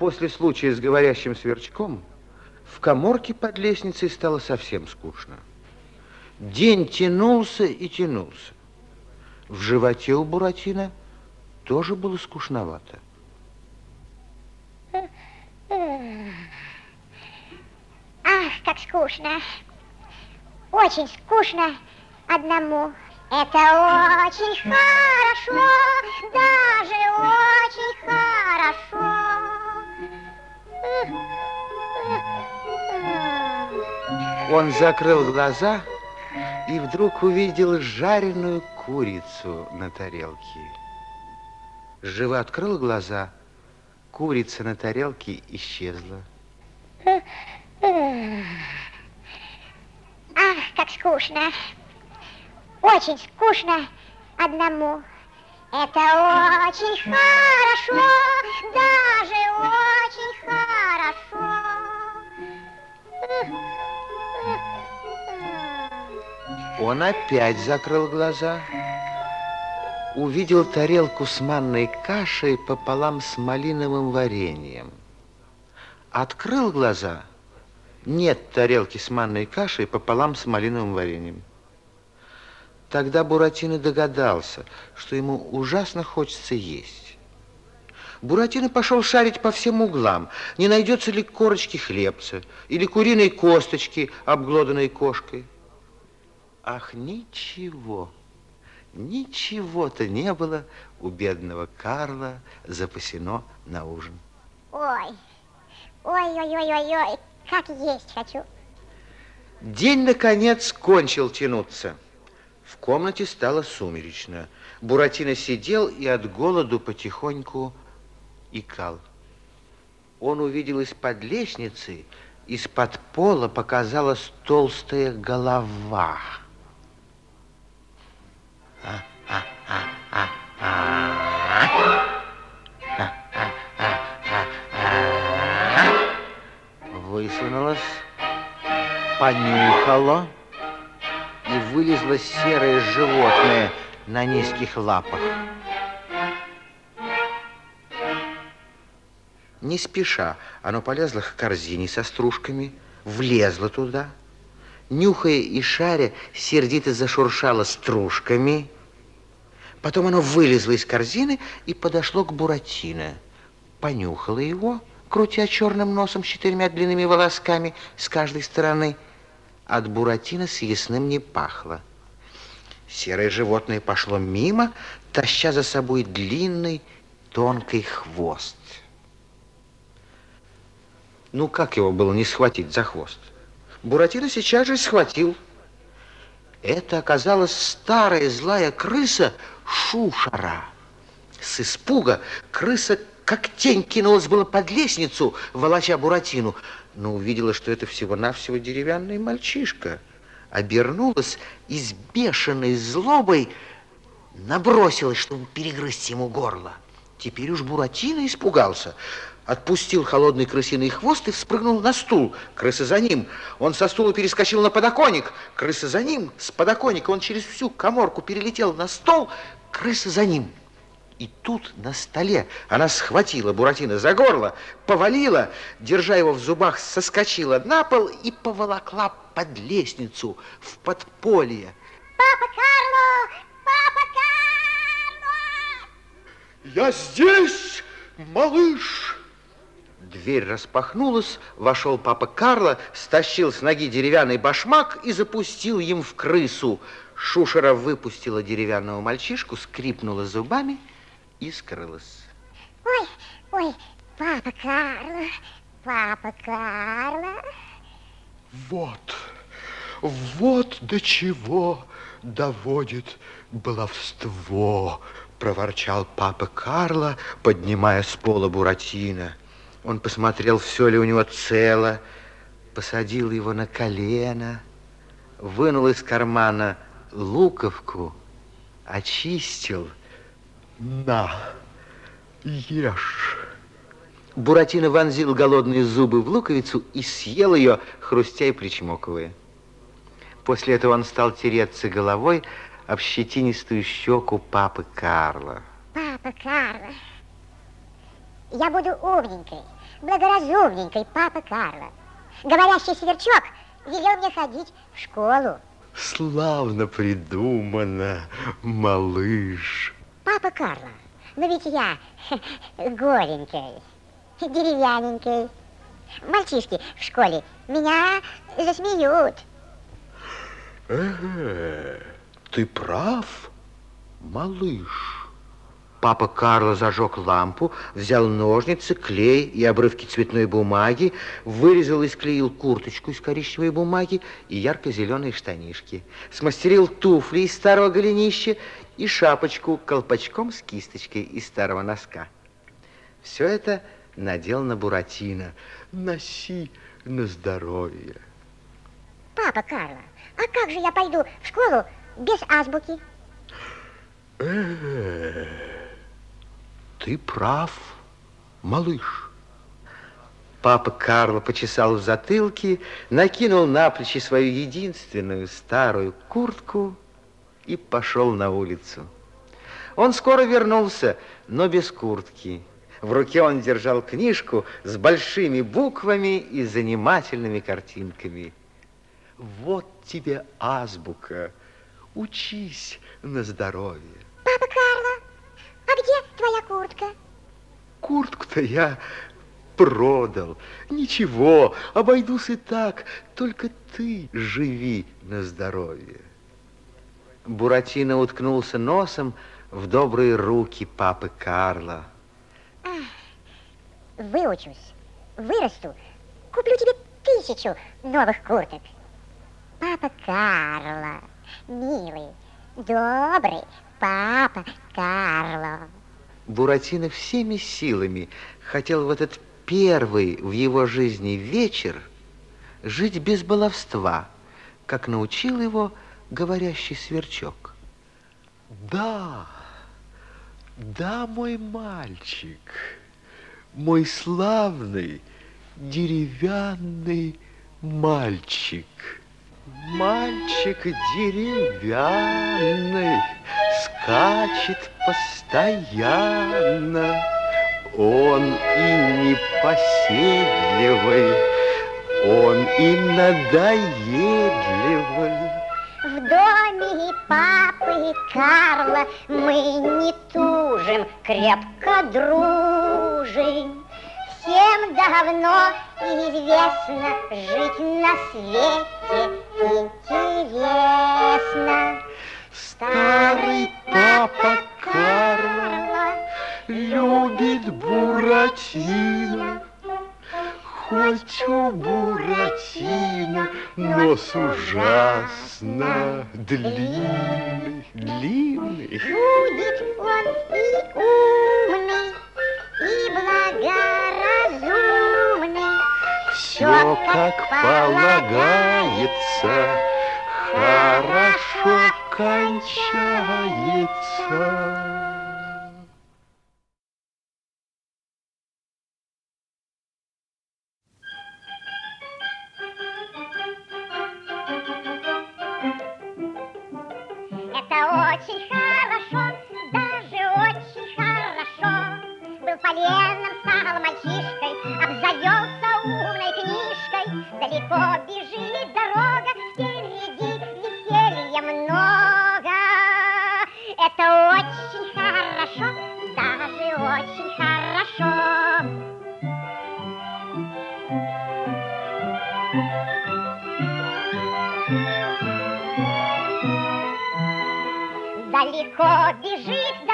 После случая с говорящим сверчком в коморке под лестницей стало совсем скучно. День тянулся и тянулся. В животе у Буратино тоже было скучновато. Ах, как скучно. Очень скучно одному. Это очень хорошо, даже очень хорошо. Он закрыл глаза и вдруг увидел жареную курицу на тарелке. Живо открыл глаза, курица на тарелке исчезла. Ах, как скучно. Очень скучно одному. Это очень хорошо, даже очень хорошо. Он опять закрыл глаза, увидел тарелку с манной кашей пополам с малиновым вареньем. Открыл глаза, нет тарелки с манной кашей пополам с малиновым вареньем. Тогда Буратино догадался, что ему ужасно хочется есть. Буратино пошел шарить по всем углам, не найдется ли корочки хлебца или куриной косточки, обглоданной кошкой. Ах, ничего, ничего-то не было у бедного Карла запасено на ужин. Ой, ой-ой-ой-ой-ой, как есть хочу. День, наконец, кончил тянуться. В комнате стало сумеречно. Буратино сидел и от голоду потихоньку икал. Он увидел из-под лестницы, из-под пола показалась толстая голова. Высунулась, понюхала и вылезло серое животное на низких лапах. Не спеша, оно полезло к корзине со стружками, влезло туда, нюхая и шаря, сердито зашуршало стружками. Потом оно вылезло из корзины и подошло к Буратино. Понюхало его, крутя черным носом с четырьмя длинными волосками с каждой стороны – от Буратино съестным не пахло. Серое животное пошло мимо, таща за собой длинный тонкий хвост. Ну, как его было не схватить за хвост? Буратино сейчас же схватил. Это оказалась старая злая крыса Шушара. С испуга крыса как тень кинулась было под лестницу, волоча Буратину, но увидела, что это всего-навсего деревянный мальчишка. Обернулась и с бешеной злобой набросилась, чтобы перегрызть ему горло. Теперь уж Буратино испугался. Отпустил холодный крысиный хвост и вспрыгнул на стул. Крыса за ним. Он со стула перескочил на подоконник. Крыса за ним. С подоконника он через всю коморку перелетел на стол. Крыса за ним. И тут на столе она схватила Буратино за горло, повалила, держа его в зубах, соскочила на пол и поволокла под лестницу в подполье. Папа Карло! Папа Карло! Я здесь, малыш! Дверь распахнулась, вошел папа Карло, стащил с ноги деревянный башмак и запустил им в крысу. Шушера выпустила деревянного мальчишку, скрипнула зубами и скрылась. Ой, ой, папа Карло, папа Карло. Вот, вот до чего доводит баловство, проворчал папа Карло, поднимая с пола Буратино. Он посмотрел, все ли у него цело, посадил его на колено, вынул из кармана луковку, очистил – на, ешь. Буратино вонзил голодные зубы в луковицу и съел ее, хрустя и причмокивая. После этого он стал тереться головой об щетинистую щеку папы Карла. Папа Карла, я буду умненькой, благоразумненький папа Карло. Говорящий сверчок велел мне ходить в школу. Славно придумано, малыш. Папа Карло, но ведь я голенький, деревяненький. Мальчишки в школе меня засмеют. Э, ты прав, малыш. Папа Карло зажег лампу, взял ножницы, клей и обрывки цветной бумаги, вырезал и склеил курточку из коричневой бумаги и ярко-зеленые штанишки, смастерил туфли из старого голенища и шапочку колпачком с кисточкой из старого носка. Все это надел на Буратино. Носи на здоровье. Папа Карло, а как же я пойду в школу без азбуки? Э, ты прав, малыш. Папа Карло почесал в затылке, накинул на плечи свою единственную старую куртку и пошел на улицу. Он скоро вернулся, но без куртки. В руке он держал книжку с большими буквами и занимательными картинками. Вот тебе азбука. Учись на здоровье. Папа Карло, а где твоя куртка? Куртку-то я продал. Ничего, обойдусь и так. Только ты живи на здоровье. Буратино уткнулся носом в добрые руки папы Карла. Выучусь, вырасту, куплю тебе тысячу новых курток. Папа Карло, милый, добрый папа Карло. Буратино всеми силами хотел в этот первый в его жизни вечер жить без баловства, как научил его говорящий сверчок. Да, да, мой мальчик, мой славный деревянный мальчик. Мальчик деревянный скачет постоянно. Он и непоседливый, он и надоедливый. В доме папы Карла мы не тужим, крепко дружим. Всем давно известно, жить на свете интересно. Старый папа Карло любит Буратино. Хоть у Буратино нос ужасно длинный, длинный. Будет он и умный, и благоразумный. Все как полагается, хорошо кончается. Это очень хорошо, даже очень хорошо. Был полезным, стал мальчишкой, обзавелся умной книжкой. Далеко бежит Далеко бежит